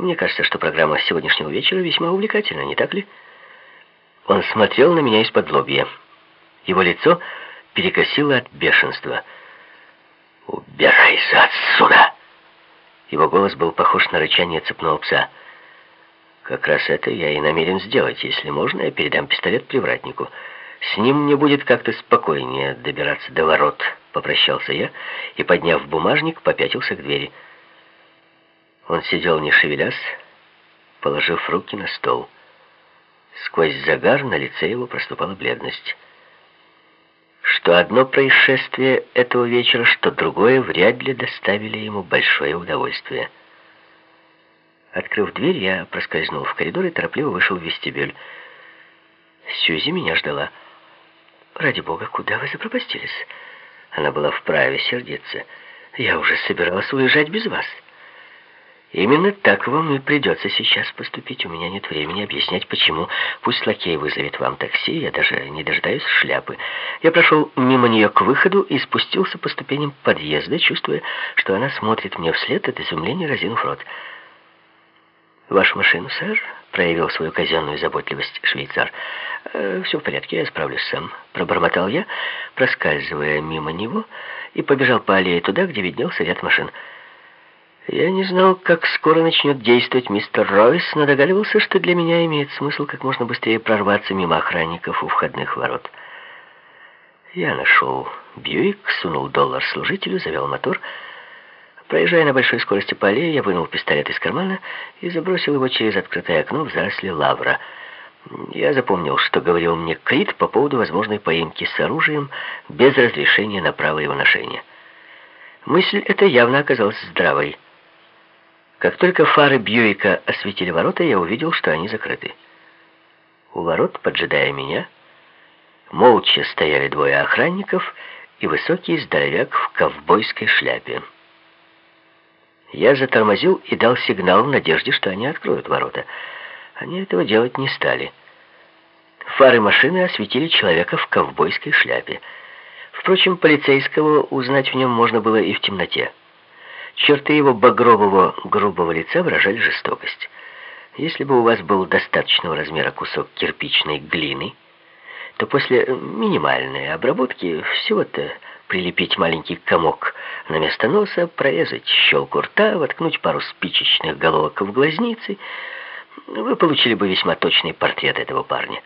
Мне кажется, что программа сегодняшнего вечера весьма увлекательна, не так ли? Он смотрел на меня из-под лобья. Его лицо перекосило от бешенства. «Убирайся отсюда!» Его голос был похож на рычание цепного пса. «Как раз это я и намерен сделать. Если можно, я передам пистолет привратнику. С ним мне будет как-то спокойнее добираться до ворот», — попрощался я и, подняв бумажник, попятился к двери. Он сидел не шевелясь, положив руки на стол. Сквозь загар на лице его проступала бледность. Что одно происшествие этого вечера, что другое вряд ли доставили ему большое удовольствие. Открыв дверь, я проскользнул в коридор и торопливо вышел в вестибюль. Сьюзи меня ждала. «Ради бога, куда вы запропастились?» Она была вправе сердиться. «Я уже собиралась уезжать без вас». Именно так вам и придется сейчас поступить. У меня нет времени объяснять, почему. Пусть лакей вызовет вам такси, я даже не дожидаюсь шляпы. Я прошел мимо нее к выходу и спустился по ступеням подъезда, чувствуя, что она смотрит мне вслед от изумления, разинув рот. «Вашу машину, сэр?» — проявил свою казенную заботливость швейцар. «Э, «Все в порядке, я справлюсь сам», — пробормотал я, проскальзывая мимо него, и побежал по аллее туда, где виднелся ряд машин. Я не знал, как скоро начнет действовать мистер Ройс, но догадывался, что для меня имеет смысл как можно быстрее прорваться мимо охранников у входных ворот. Я нашел Бьюик, сунул доллар служителю, завел мотор. Проезжая на большой скорости по аллее, я вынул пистолет из кармана и забросил его через открытое окно в заросли лавра. Я запомнил, что говорил мне Крит по поводу возможной поимки с оружием без разрешения на право его ношения. Мысль эта явно оказалась здравой. Как только фары Бьюика осветили ворота, я увидел, что они закрыты. У ворот, поджидая меня, молча стояли двое охранников и высокий здоровяк в ковбойской шляпе. Я затормозил и дал сигнал в надежде, что они откроют ворота. Они этого делать не стали. Фары машины осветили человека в ковбойской шляпе. Впрочем, полицейского узнать в нем можно было и в темноте. Черты его багрового, грубого лица выражали жестокость. Если бы у вас был достаточного размера кусок кирпичной глины, то после минимальной обработки всего-то прилепить маленький комок на место носа, прорезать щелку рта, воткнуть пару спичечных головок в глазницы, вы получили бы весьма точный портрет этого парня.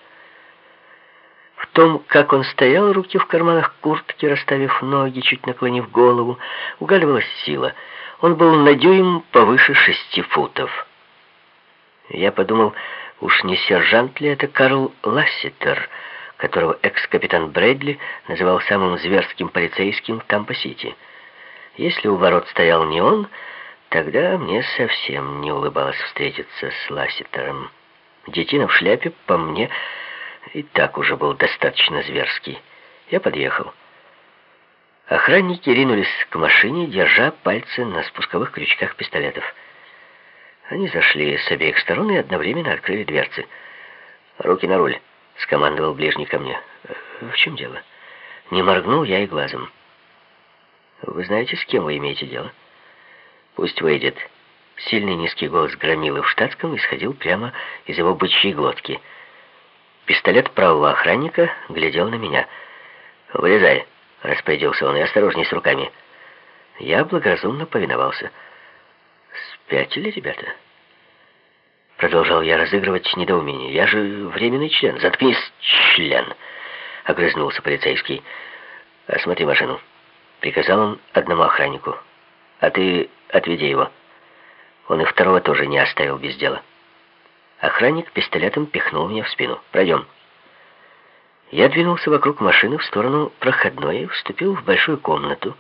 Том, как он стоял, руки в карманах куртки, расставив ноги, чуть наклонив голову, угадывалась сила — он был на дюйм повыше шести футов. Я подумал, уж не сержант ли это Карл Ласситер, которого экс-капитан Брэдли называл самым зверским полицейским в Тампа-Сити. Если у ворот стоял не он, тогда мне совсем не улыбалось встретиться с Ласситером. Детина в шляпе, по мне, и так уже был достаточно зверский. Я подъехал. Охранники ринулись к машине, держа пальцы на спусковых крючках пистолетов. Они зашли с обеих сторон и одновременно открыли дверцы. «Руки на руль», — скомандовал ближний ко мне. «В чем дело?» Не моргнул я и глазом. «Вы знаете, с кем вы имеете дело?» «Пусть выйдет». Сильный низкий голос громилы в штатском исходил прямо из его бычьей глотки. Пистолет правого охранника глядел на меня. «Вылезай!» распорядился он, и осторожней с руками. Я благоразумно повиновался. «Спятили ребята?» Продолжал я разыгрывать недоумение. «Я же временный член. Заткнись, член!» Огрызнулся полицейский. «Осмотри машину», — приказал он одному охраннику. «А ты отведи его». Он и второго тоже не оставил без дела. Охранник пистолетом пихнул меня в спину. «Пройдем». Я двинулся вокруг машины в сторону проходной и вступил в большую комнату,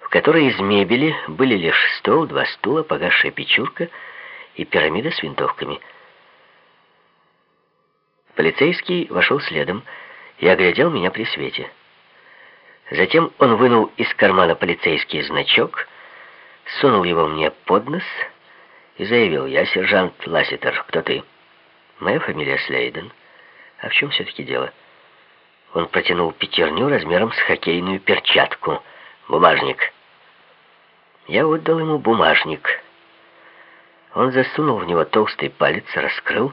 в которой из мебели были лишь стол, два стула, погасшая печурка и пирамида с винтовками. Полицейский вошел следом и оглядел меня при свете. Затем он вынул из кармана полицейский значок, сунул его мне под нос и заявил, «Я сержант Ласситер. Кто ты?» «Моя фамилия Слейден. А в чем все-таки дело?» Он протянул пятерню размером с хоккейную перчатку. «Бумажник». Я отдал ему бумажник. Он засунул в него толстый палец, раскрыл